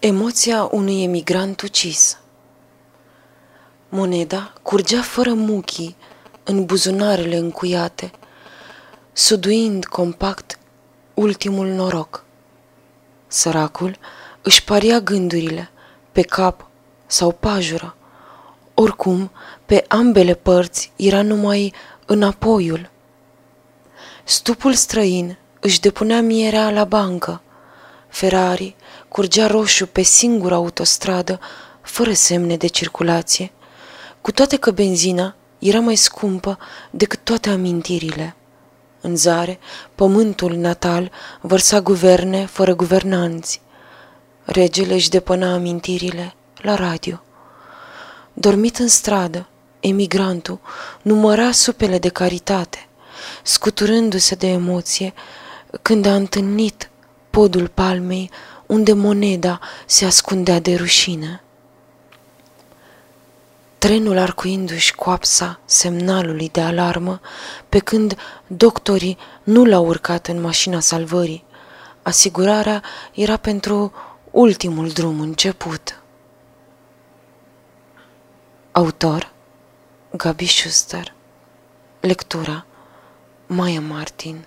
Emoția unui emigrant ucis Moneda curgea fără muchii în buzunarele încuiate, suduind compact ultimul noroc. Săracul își paria gândurile pe cap sau pajură. Oricum, pe ambele părți era numai înapoiul. Stupul străin își depunea mierea la bancă. Ferrari curgea roșu pe singura autostradă, fără semne de circulație, cu toate că benzina era mai scumpă decât toate amintirile. În zare, pământul natal vărsa guverne fără guvernanți. Regele își depăna amintirile la radio. Dormit în stradă, emigrantul număra supele de caritate, scuturându-se de emoție când a întâlnit podul palmei unde moneda se ascundea de rușine. Trenul arcuindu-și coapsa semnalului de alarmă, pe când doctorii nu l-au urcat în mașina salvării. Asigurarea era pentru ultimul drum început. Autor Gabi Schuster Lectura Maya Martin